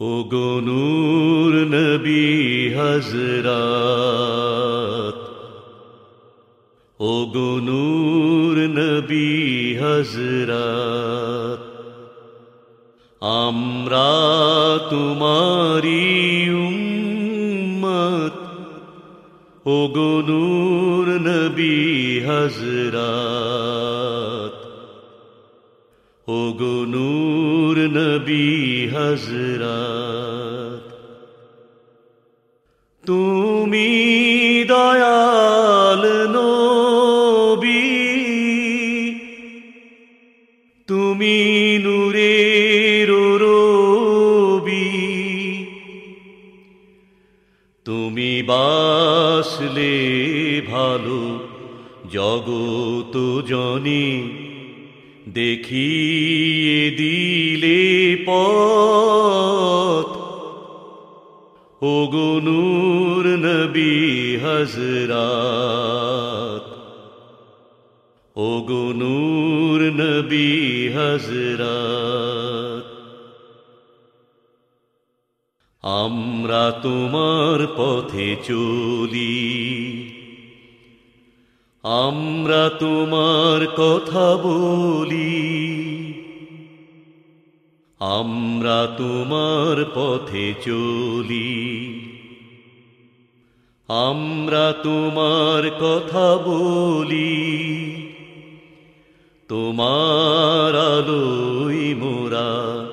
ও গনুর নবী হজরাত ও গনুর নবী হজরাত আমরা তোমারি উম্মত। ও গনুর নবী হজরাত ও গনুর নবী হজরাত তুমি দয়াল নবী। তুমি নূরের রবি। তুমি বাসলে ভালো জগত জনে। দেখিয়ে দিলে পথ। ও নবী হজরাত ও গনুর নবী হজরাত আমরা তোমার পথে চলি। আমরা তোমার কথা বলি। আমরা তোমার পথে চলি। আমরা তোমার কথা বলি। তোমার আলোই মোরা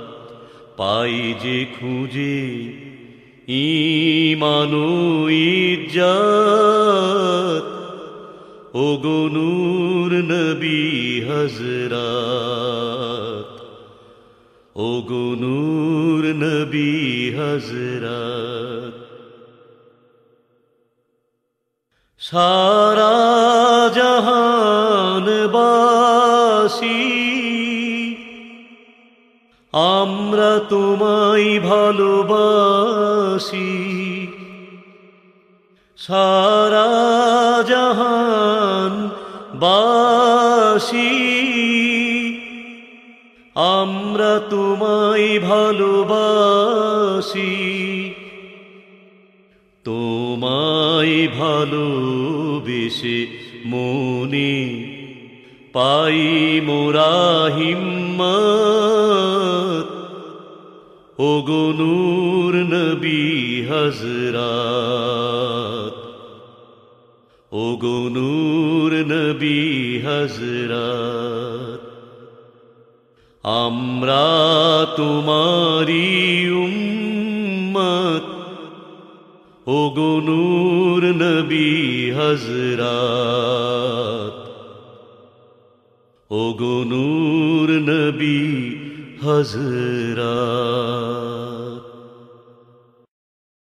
পাই যে খুঁজে। ইমানু ইজ্জত ও গনুর নবী হজরাত ও গনুর নবী হজরাত সারা জাহানবাসী আমরা তোমায় ভালোবাসি। সারা জাহান বাসি। আমরা তোমায় ভালোবাসি। তোমায় ভালোবেসে মনে পাই মোরা হিম্মত। ও গনুর নবী হজরাত ও গনুর নবী হজরাত আমরা তোমারি উম্মত। ও গনুর নবী হজরাত ও গনুর নবী হজরাত